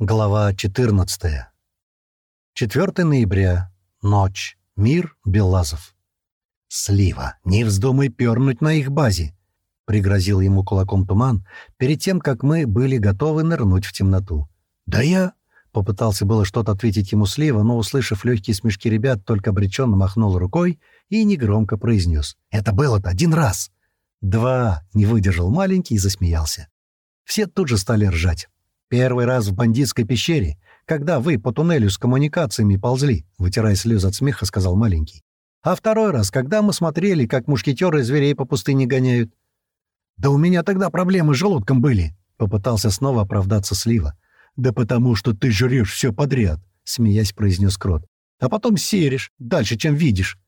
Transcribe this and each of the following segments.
Глава 14. 4 ноября. Ночь. Мир. Белазов. «Слива, не вздумай пернуть на их базе!» — пригрозил ему кулаком туман, перед тем, как мы были готовы нырнуть в темноту. «Да я...» — попытался было что-то ответить ему Слива, но, услышав легкие смешки ребят, только обреченно махнул рукой и негромко произнес. «Это было-то один раз!» «Два!» — не выдержал маленький и засмеялся. Все тут же стали ржать. «Первый раз в бандитской пещере, когда вы по туннелю с коммуникациями ползли», — вытирая слезы от смеха, сказал маленький. «А второй раз, когда мы смотрели, как мушкетеры зверей по пустыне гоняют». «Да у меня тогда проблемы с желудком были», — попытался снова оправдаться Слива. «Да потому что ты жрешь все подряд», — смеясь произнес Крот. «А потом серишь, дальше, чем видишь».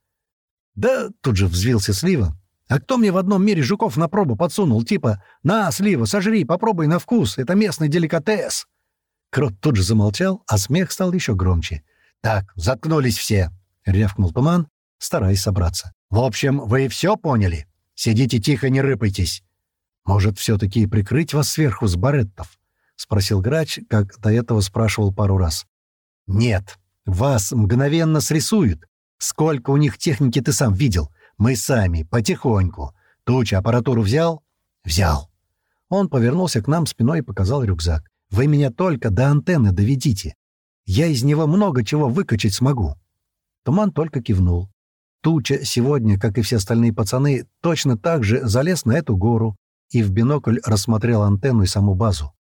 «Да», — тут же взвился Слива, а кто мне в одном мире жуков на пробу подсунул, типа «На, слива, сожри, попробуй на вкус, это местный деликатес». Крот тут же замолчал, а смех стал еще громче. «Так, заткнулись все», — рявкнул туман, стараясь собраться. «В общем, вы все поняли? Сидите тихо, не рыпайтесь». «Может, все-таки прикрыть вас сверху с бареттов?» — спросил грач, как до этого спрашивал пару раз. «Нет, вас мгновенно срисуют. Сколько у них техники ты сам видел? Мы сами, потихоньку. Туча аппаратуру взял? Взял. Он повернулся к нам спиной и показал рюкзак. Вы меня только до антенны доведите. Я из него много чего выкачать смогу. Туман только кивнул. Туча сегодня, как и все остальные пацаны, точно так же залез на эту гору и в бинокль рассмотрел антенну и саму базу.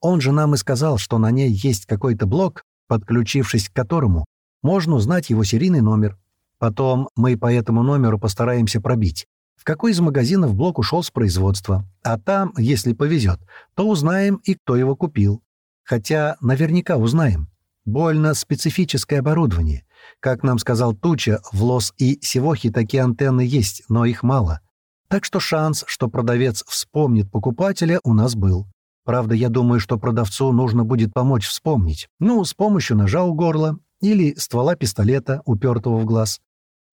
Он же нам и сказал, что на ней есть какой-то блок, подключившись к которому можно узнать его серийный номер. Потом мы по этому номеру постараемся пробить, в какой из магазинов блок ушел с производства. А там, если повезет, то узнаем и кто его купил. Хотя наверняка узнаем. Больно специфическое оборудование. Как нам сказал Туча, в Лос и Севохе такие антенны есть, но их мало. Так что шанс, что продавец вспомнит покупателя, у нас был. Правда, я думаю, что продавцу нужно будет помочь вспомнить. Ну, с помощью ножа у горла или ствола пистолета, упертого в глаз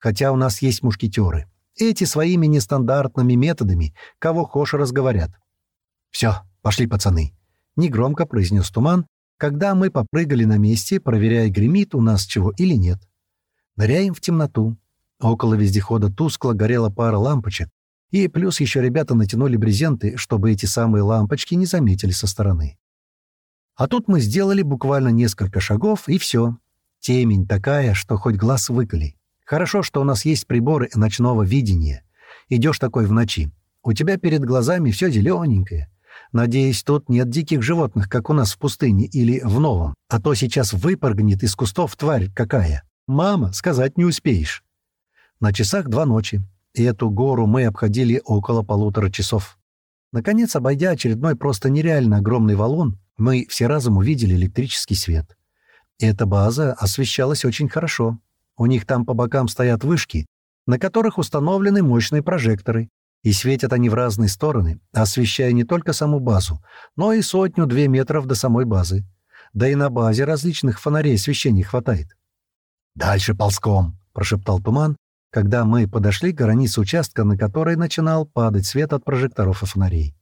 хотя у нас есть мушкетеры. Эти своими нестандартными методами кого хошь разговорят. «Все, пошли, пацаны», — негромко произнес Туман, когда мы попрыгали на месте, проверяя, гремит у нас чего или нет. Ныряем в темноту. Около вездехода тускло горела пара лампочек, и плюс еще ребята натянули брезенты, чтобы эти самые лампочки не заметили со стороны. А тут мы сделали буквально несколько шагов, и все. Темень такая, что хоть глаз выколи. Хорошо, что у нас есть приборы ночного видения. Идешь такой в ночи. У тебя перед глазами все зелененькое. Надеюсь, тут нет диких животных, как у нас в пустыне или в новом. А то сейчас выпрыгнет из кустов тварь какая. Мама, сказать не успеешь. На часах два ночи. И эту гору мы обходили около полутора часов. Наконец, обойдя очередной просто нереально огромный валун, мы все разом увидели электрический свет. Эта база освещалась очень хорошо. У них там по бокам стоят вышки, на которых установлены мощные прожекторы, и светят они в разные стороны, освещая не только саму базу, но и сотню-две метров до самой базы. Да и на базе различных фонарей освещения хватает. «Дальше ползком», — прошептал Туман, когда мы подошли к границе участка, на которой начинал падать свет от прожекторов и фонарей.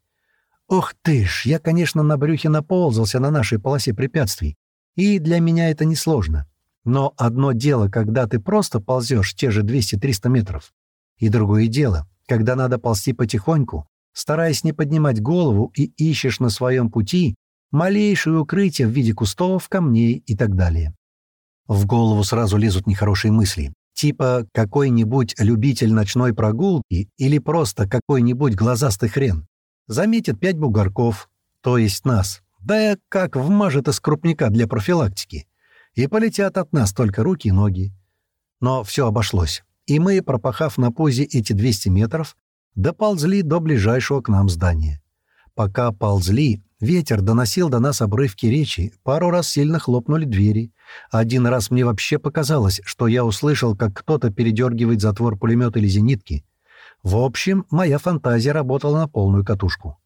«Ох ты ж, я, конечно, на брюхе наползался на нашей полосе препятствий, и для меня это несложно. Но одно дело, когда ты просто ползешь те же 200-300 метров, и другое дело, когда надо ползти потихоньку, стараясь не поднимать голову и ищешь на своем пути малейшее укрытие в виде кустов, камней и так далее. В голову сразу лезут нехорошие мысли, типа какой-нибудь любитель ночной прогулки или просто какой-нибудь глазастый хрен. Заметит пять бугорков, то есть нас, да как вмажет из крупника для профилактики и полетят от нас только руки и ноги. Но все обошлось, и мы, пропахав на позе эти 200 метров, доползли до ближайшего к нам здания. Пока ползли, ветер доносил до нас обрывки речи, пару раз сильно хлопнули двери. Один раз мне вообще показалось, что я услышал, как кто-то передергивает затвор пулемета или зенитки. В общем, моя фантазия работала на полную катушку.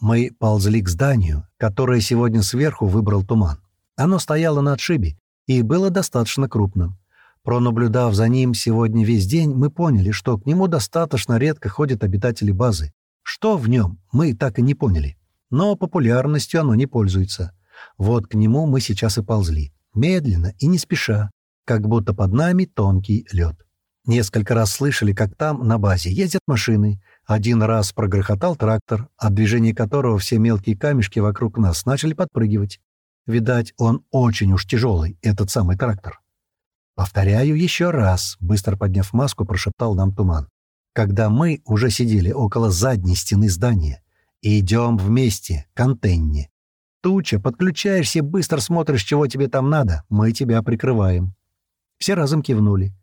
Мы ползли к зданию, которое сегодня сверху выбрал туман. Оно стояло на отшибе и было достаточно крупным. Пронаблюдав за ним сегодня весь день, мы поняли, что к нему достаточно редко ходят обитатели базы. Что в нем, мы так и не поняли. Но популярностью оно не пользуется. Вот к нему мы сейчас и ползли. Медленно и не спеша, как будто под нами тонкий лед. Несколько раз слышали, как там, на базе, ездят машины. Один раз прогрохотал трактор, от движения которого все мелкие камешки вокруг нас начали подпрыгивать. Видать, он очень уж тяжелый, этот самый трактор. «Повторяю еще раз», — быстро подняв маску, прошептал нам туман. «Когда мы уже сидели около задней стены здания идем вместе к антенне. Туча, подключаешься, быстро смотришь, чего тебе там надо, мы тебя прикрываем». Все разом кивнули.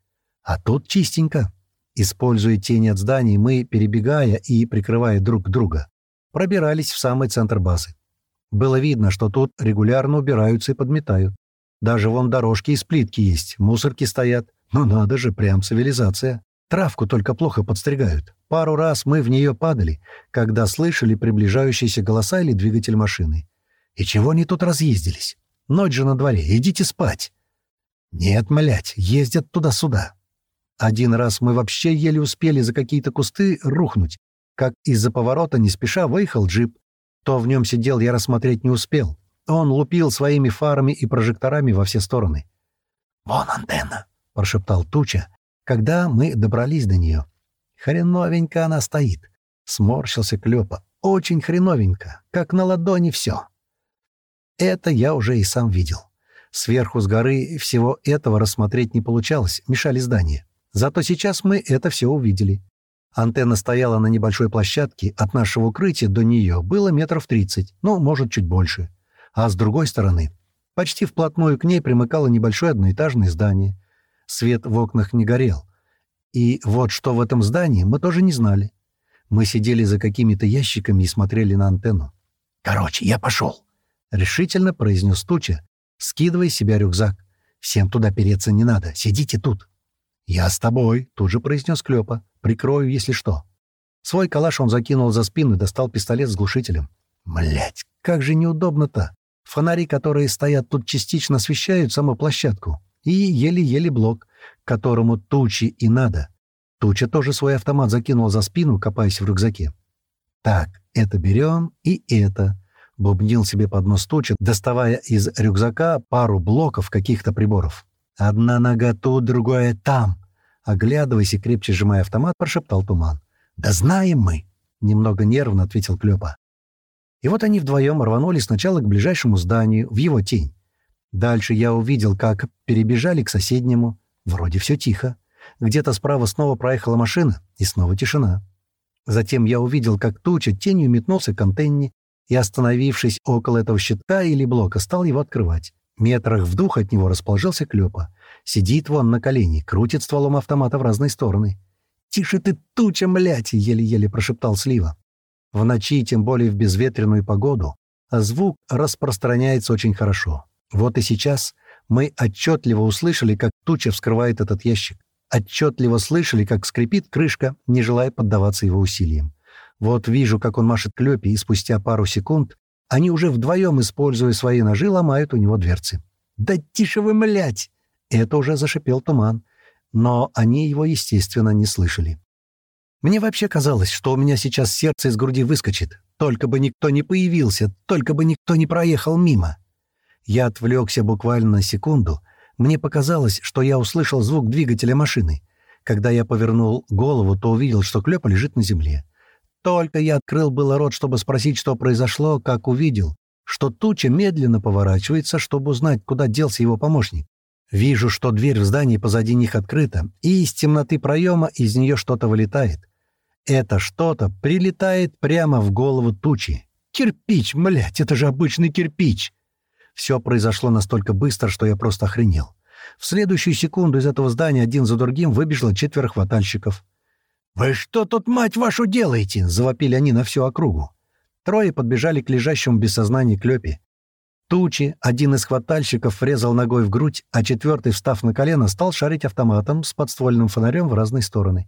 А тут чистенько. Используя тени от зданий, мы, перебегая и прикрывая друг друга, пробирались в самый центр базы. Было видно, что тут регулярно убираются и подметают. Даже вон дорожки из плитки есть, мусорки стоят. Ну надо же, прям цивилизация. Травку только плохо подстригают. Пару раз мы в нее падали, когда слышали приближающиеся голоса или двигатель машины. И чего они тут разъездились? Ночь же на дворе, идите спать. Нет, млять, ездят туда-сюда. Один раз мы вообще еле успели за какие-то кусты рухнуть, как из-за поворота не спеша выехал джип. То в нем сидел, я рассмотреть не успел. Он лупил своими фарами и прожекторами во все стороны. «Вон антенна!» — прошептал Туча, когда мы добрались до нее. «Хреновенько она стоит!» — сморщился Клёпа. «Очень хреновенько, как на ладони все!» Это я уже и сам видел. Сверху с горы всего этого рассмотреть не получалось, мешали здания. Зато сейчас мы это все увидели. Антенна стояла на небольшой площадке, от нашего укрытия до нее было метров тридцать, ну, может, чуть больше а с другой стороны, почти вплотную к ней примыкало небольшое одноэтажное здание. Свет в окнах не горел. И вот что в этом здании, мы тоже не знали. Мы сидели за какими-то ящиками и смотрели на антенну. «Короче, я пошел», — решительно произнес Туча, скидывая себя рюкзак. «Всем туда переться не надо, сидите тут». «Я с тобой», — тут же произнес Клёпа. «Прикрою, если что». Свой калаш он закинул за спину и достал пистолет с глушителем. Млять, как же неудобно-то. Фонари, которые стоят тут, частично освещают саму площадку. И еле-еле блок, которому тучи и надо. Туча тоже свой автомат закинул за спину, копаясь в рюкзаке. «Так, это берем и это», — бубнил себе под нос Туча, доставая из рюкзака пару блоков каких-то приборов. «Одна нога тут, другая там», — оглядываясь и крепче сжимая автомат, прошептал Туман. «Да знаем мы», — немного нервно ответил Клёпа. И вот они вдвоем рванули сначала к ближайшему зданию, в его тень. Дальше я увидел, как перебежали к соседнему. Вроде все тихо. Где-то справа снова проехала машина, и снова тишина. Затем я увидел, как туча тенью метнулся к антенне и, остановившись около этого щитка или блока, стал его открывать. Метрах в двух от него расположился Клёпа. Сидит вон на колени, крутит стволом автомата в разные стороны. «Тише ты, туча, млядь!» — еле-еле прошептал Слива. В ночи, тем более в безветренную погоду, звук распространяется очень хорошо. Вот и сейчас мы отчетливо услышали, как туча вскрывает этот ящик. Отчетливо слышали, как скрипит крышка, не желая поддаваться его усилиям. Вот вижу, как он машет клёпи, и спустя пару секунд они уже вдвоем, используя свои ножи, ломают у него дверцы. «Да тише вы, млять!» Это уже зашипел туман. Но они его, естественно, не слышали. Мне вообще казалось, что у меня сейчас сердце из груди выскочит. Только бы никто не появился, только бы никто не проехал мимо. Я отвлекся буквально на секунду. Мне показалось, что я услышал звук двигателя машины. Когда я повернул голову, то увидел, что Клёпа лежит на земле. Только я открыл было рот, чтобы спросить, что произошло, как увидел, что туча медленно поворачивается, чтобы узнать, куда делся его помощник. Вижу, что дверь в здании позади них открыта, и из темноты проема из нее что-то вылетает. Это что-то прилетает прямо в голову тучи. Кирпич, млять, это же обычный кирпич. Все произошло настолько быстро, что я просто охренел. В следующую секунду из этого здания один за другим выбежало четверо хватальщиков. «Вы что тут, мать вашу, делаете?» — завопили они на всю округу. Трое подбежали к лежащему без сознания Клёпе. Тучи, один из хватальщиков врезал ногой в грудь, а четвертый, встав на колено, стал шарить автоматом с подствольным фонарем в разные стороны.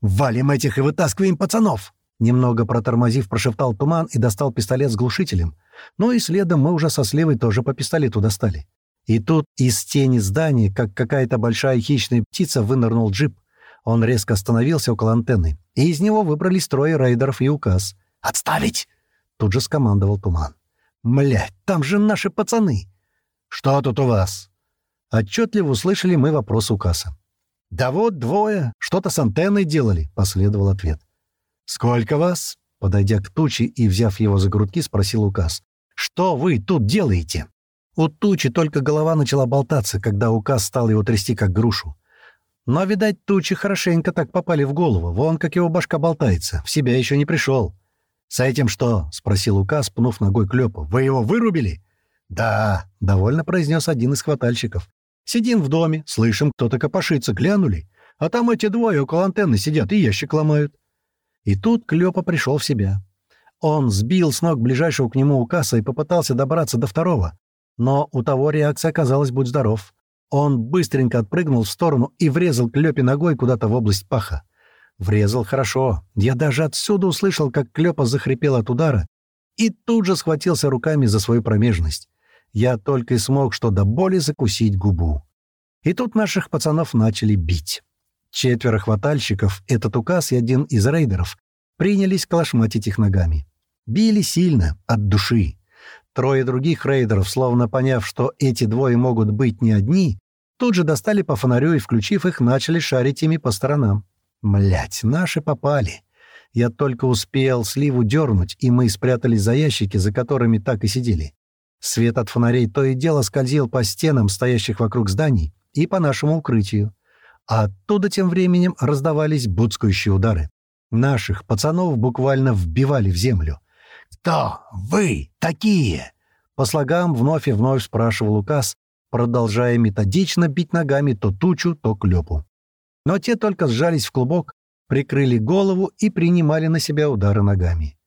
«Валим этих и вытаскиваем пацанов!» Немного протормозив, прошептал туман и достал пистолет с глушителем. Ну и следом мы уже со сливой тоже по пистолету достали. И тут из тени здания, как какая-то большая хищная птица, вынырнул джип. Он резко остановился около антенны, и из него выбрались трое рейдеров и указ. «Отставить!» — тут же скомандовал туман. Млять, там же наши пацаны!» «Что тут у вас?» Отчетливо услышали мы вопрос укаса. «Да вот двое, что-то с антенной делали», — последовал ответ. «Сколько вас?» — подойдя к Тучи и взяв его за грудки, спросил указ. «Что вы тут делаете?» У Тучи только голова начала болтаться, когда указ стал его трясти как грушу. Но, видать, Тучи хорошенько так попали в голову. Вон как его башка болтается. В себя еще не пришел. «С этим что?» — спросил указ, пнув ногой клепу. «Вы его вырубили?» «Да», — довольно произнес один из хватальщиков. «Сидим в доме, слышим, кто-то копошится, глянули. А там эти двое около антенны сидят и ящик ломают. И тут Клёпа пришел в себя. Он сбил с ног ближайшего к нему укаса и попытался добраться до второго. Но у того реакция оказалась «будь здоров». Он быстренько отпрыгнул в сторону и врезал Клёпе ногой куда-то в область паха. Врезал хорошо. Я даже отсюда услышал, как Клёпа захрипел от удара и тут же схватился руками за свою промежность. Я только и смог что до боли закусить губу. И тут наших пацанов начали бить. Четверо хватальщиков, этот указ и один из рейдеров, принялись калашматить их ногами. Били сильно, от души. Трое других рейдеров, словно поняв, что эти двое могут быть не одни, тут же достали по фонарю и, включив их, начали шарить ими по сторонам. Млять, наши попали. Я только успел сливу дернуть, и мы спрятались за ящики, за которыми так и сидели. Свет от фонарей то и дело скользил по стенам, стоящих вокруг зданий, и по нашему укрытию а оттуда тем временем раздавались буцкающие удары. Наших пацанов буквально вбивали в землю. «Кто вы такие?» По слогам вновь и вновь спрашивал указ, продолжая методично бить ногами то тучу, то клёпу. Но те только сжались в клубок, прикрыли голову и принимали на себя удары ногами.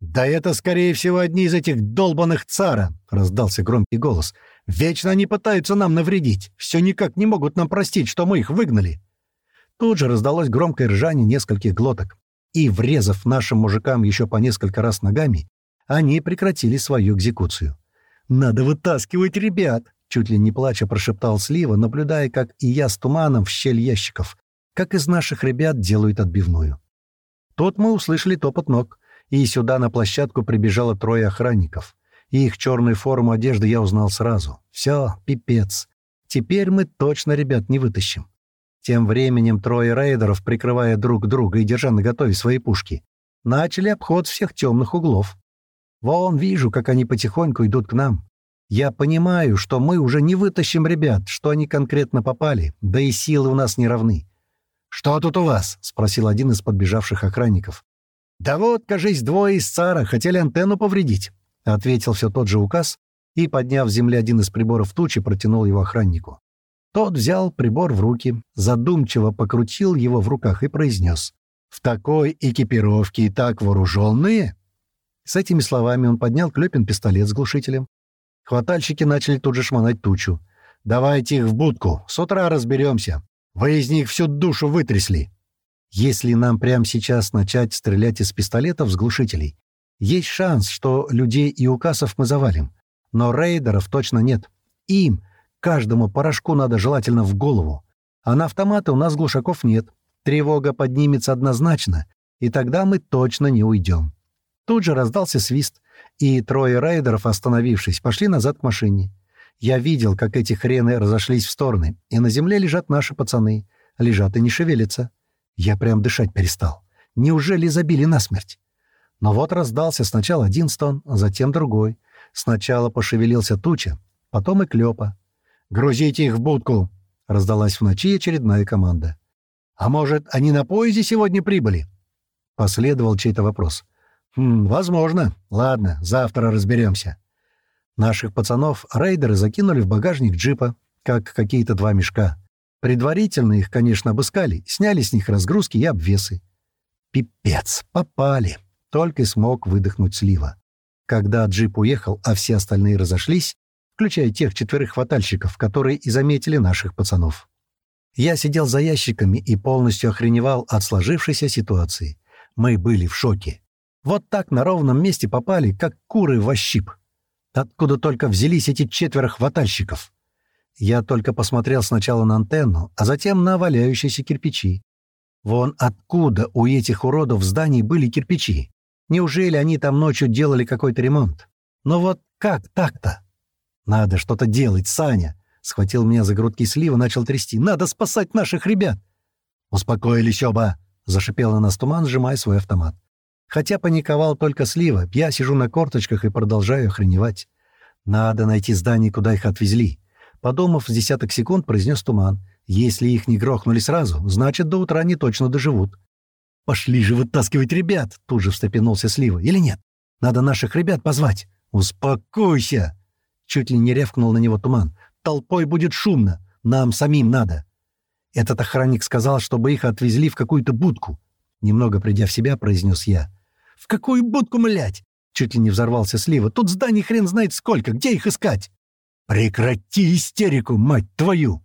«Да это, скорее всего, одни из этих долбанных цара!» — раздался громкий голос. «Вечно они пытаются нам навредить. Все никак не могут нам простить, что мы их выгнали». Тут же раздалось громкое ржание нескольких глоток. И, врезав нашим мужикам еще по несколько раз ногами, они прекратили свою экзекуцию. «Надо вытаскивать ребят!» — чуть ли не плача прошептал Слива, наблюдая, как и я с туманом в щель ящиков, как из наших ребят делают отбивную. Тут мы услышали топот ног — и сюда на площадку прибежало трое охранников. И их черную форму одежды я узнал сразу. Все, пипец. Теперь мы точно ребят не вытащим. Тем временем трое рейдеров, прикрывая друг друга и держа наготове свои пушки, начали обход всех темных углов. Вон вижу, как они потихоньку идут к нам. Я понимаю, что мы уже не вытащим ребят, что они конкретно попали, да и силы у нас не равны. «Что тут у вас?» — спросил один из подбежавших охранников. «Да вот, кажись, двое из цара хотели антенну повредить», — ответил все тот же указ и, подняв с земли один из приборов тучи, протянул его охраннику. Тот взял прибор в руки, задумчиво покрутил его в руках и произнес. «В такой экипировке и так вооруженные?» С этими словами он поднял Клёпин пистолет с глушителем. Хватальщики начали тут же шмонать тучу. «Давайте их в будку, с утра разберемся. Вы из них всю душу вытрясли». Если нам прямо сейчас начать стрелять из пистолетов с глушителей, есть шанс, что людей и указов мы завалим. Но рейдеров точно нет. Им, каждому порошку надо желательно в голову. А на автоматы у нас глушаков нет. Тревога поднимется однозначно, и тогда мы точно не уйдем. Тут же раздался свист, и трое рейдеров, остановившись, пошли назад к машине. Я видел, как эти хрены разошлись в стороны, и на земле лежат наши пацаны. Лежат и не шевелятся. Я прям дышать перестал. Неужели забили насмерть? Но вот раздался сначала один стон, затем другой. Сначала пошевелился туча, потом и клёпа. «Грузите их в будку!» — раздалась в ночи очередная команда. «А может, они на поезде сегодня прибыли?» Последовал чей-то вопрос. «Хм, возможно. Ладно, завтра разберемся». Наших пацанов рейдеры закинули в багажник джипа, как какие-то два мешка. Предварительно их, конечно, обыскали, сняли с них разгрузки и обвесы. Пипец, попали. Только и смог выдохнуть слива. Когда джип уехал, а все остальные разошлись, включая тех четверых хватальщиков, которые и заметили наших пацанов. Я сидел за ящиками и полностью охреневал от сложившейся ситуации. Мы были в шоке. Вот так на ровном месте попали, как куры в ощип. Откуда только взялись эти четверо хватальщиков? Я только посмотрел сначала на антенну, а затем на валяющиеся кирпичи. Вон откуда у этих уродов в здании были кирпичи? Неужели они там ночью делали какой-то ремонт? Но вот как так-то? Надо что-то делать, Саня. Схватил меня за грудки слива, начал трясти. Надо спасать наших ребят. Успокоились оба, зашипел на нас туман, сжимая свой автомат. Хотя паниковал только слива, я сижу на корточках и продолжаю охреневать. Надо найти здание, куда их отвезли. Подумав с десяток секунд, произнес туман. Если их не грохнули сразу, значит, до утра они точно доживут. «Пошли же вытаскивать ребят!» — тут же встрепенулся Слива. «Или нет? Надо наших ребят позвать!» «Успокойся!» — чуть ли не рявкнул на него туман. «Толпой будет шумно. Нам самим надо». Этот охранник сказал, чтобы их отвезли в какую-то будку. Немного придя в себя, произнес я. «В какую будку, млять?» Чуть ли не взорвался Слива. «Тут зданий хрен знает сколько. Где их искать?» «Прекрати истерику, мать твою!»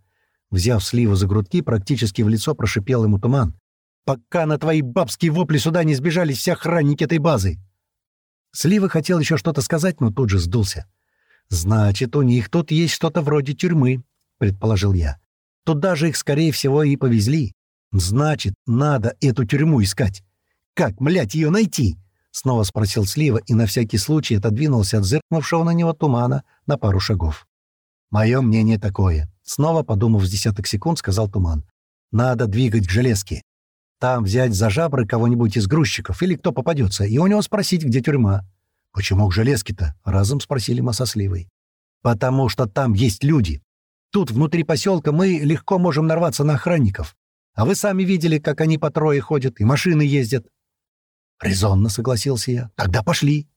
Взяв Сливу за грудки, практически в лицо прошипел ему туман. «Пока на твои бабские вопли сюда не сбежались все охранники этой базы!» Слива хотел еще что-то сказать, но тут же сдулся. «Значит, у них тут есть что-то вроде тюрьмы», — предположил я. «Туда же их, скорее всего, и повезли. Значит, надо эту тюрьму искать. Как, млять, ее найти?» — снова спросил Слива и на всякий случай отодвинулся от зыркнувшего на него тумана на пару шагов. «Мое мнение такое», — снова подумав с десяток секунд, сказал Туман. «Надо двигать к железке. Там взять за жабры кого-нибудь из грузчиков или кто попадется, и у него спросить, где тюрьма». «Почему к железке-то?» — разом спросили мы со Сливой. «Потому что там есть люди. Тут, внутри поселка, мы легко можем нарваться на охранников. А вы сами видели, как они по трое ходят, и машины ездят». «Резонно», — согласился я. «Тогда пошли».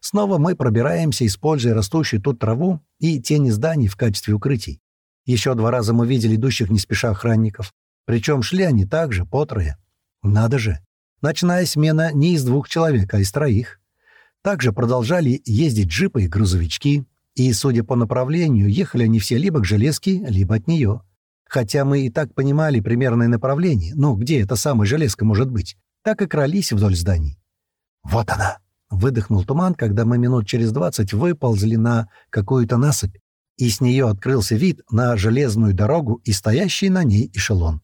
Снова мы пробираемся, используя растущую тут траву и тени зданий в качестве укрытий. Еще два раза мы видели идущих не спеша охранников. Причем шли они также, по трое. Надо же. Ночная смена не из двух человек, а из троих. Также продолжали ездить джипы и грузовички, и, судя по направлению, ехали они все либо к железке, либо от нее. Хотя мы и так понимали примерное направление, ну, где эта самая железка может быть, так и крались вдоль зданий. «Вот она!» — выдохнул туман, когда мы минут через двадцать выползли на какую-то насыпь, и с нее открылся вид на железную дорогу и стоящий на ней эшелон.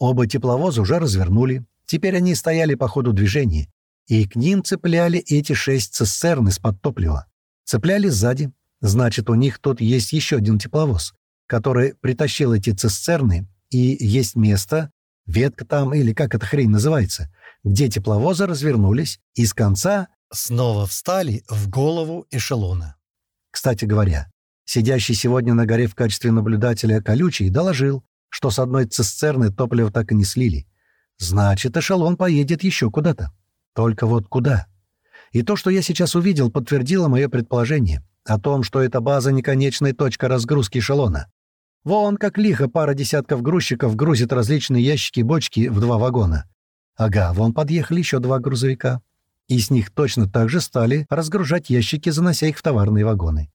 Оба тепловоза уже развернули, теперь они стояли по ходу движения, и к ним цепляли эти шесть цистерн из-под топлива. Цепляли сзади, значит, у них тут есть еще один тепловоз, который притащил эти цистерны, и есть место, ветка там или как эта хрень называется, где тепловозы развернулись и с конца снова встали в голову эшелона. Кстати говоря, сидящий сегодня на горе в качестве наблюдателя колючий доложил, что с одной цистерны топливо так и не слили. Значит, эшелон поедет еще куда-то. Только вот куда? И то, что я сейчас увидел, подтвердило мое предположение о том, что эта база — не конечная точка разгрузки эшелона. Вон как лихо пара десятков грузчиков грузит различные ящики и бочки в два вагона. Ага, вон подъехали еще два грузовика. И с них точно так же стали разгружать ящики, занося их в товарные вагоны.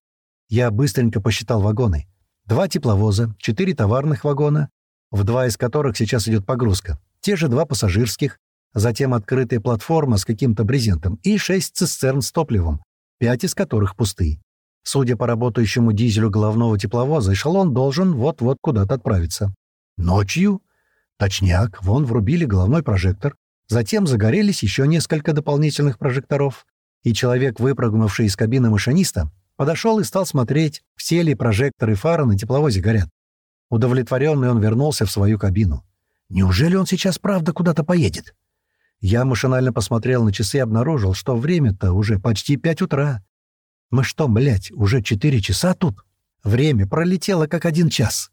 Я быстренько посчитал вагоны. Два тепловоза, четыре товарных вагона, в два из которых сейчас идет погрузка, те же два пассажирских, затем открытая платформа с каким-то брезентом и шесть цистерн с топливом, пять из которых пусты. Судя по работающему дизелю головного тепловоза, эшелон должен вот-вот куда-то отправиться. Ночью? Точняк, вон врубили головной прожектор, затем загорелись еще несколько дополнительных прожекторов, и человек, выпрыгнувший из кабины машиниста, подошел и стал смотреть, все ли прожекторы фары на тепловозе горят. Удовлетворенный он вернулся в свою кабину. Неужели он сейчас правда куда-то поедет? Я машинально посмотрел на часы и обнаружил, что время-то уже почти пять утра. Мы что, блядь, уже четыре часа тут? Время пролетело как один час.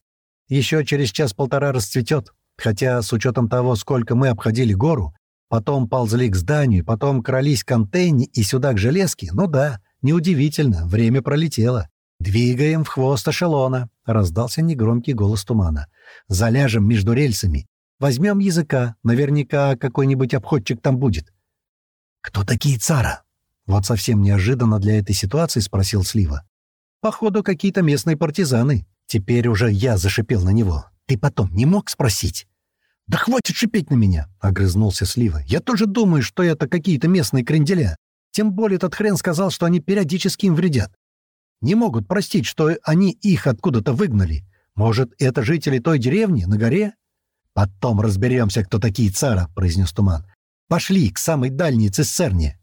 Еще через час-полтора расцветет. Хотя, с учетом того, сколько мы обходили гору, потом ползли к зданию, потом крались к антенне и сюда к железке, ну да, неудивительно, время пролетело. «Двигаем в хвост эшелона», — раздался негромкий голос тумана. «Заляжем между рельсами. Возьмем языка, наверняка какой-нибудь обходчик там будет». «Кто такие цара?» Вот совсем неожиданно для этой ситуации спросил Слива. «Походу, какие-то местные партизаны. Теперь уже я зашипел на него. Ты потом не мог спросить?» «Да хватит шипеть на меня!» — огрызнулся Слива. «Я тоже думаю, что это какие-то местные кренделя. Тем более этот хрен сказал, что они периодически им вредят. Не могут простить, что они их откуда-то выгнали. Может, это жители той деревни на горе?» «Потом разберемся, кто такие цара», — произнес Туман. «Пошли к самой дальней цистерне».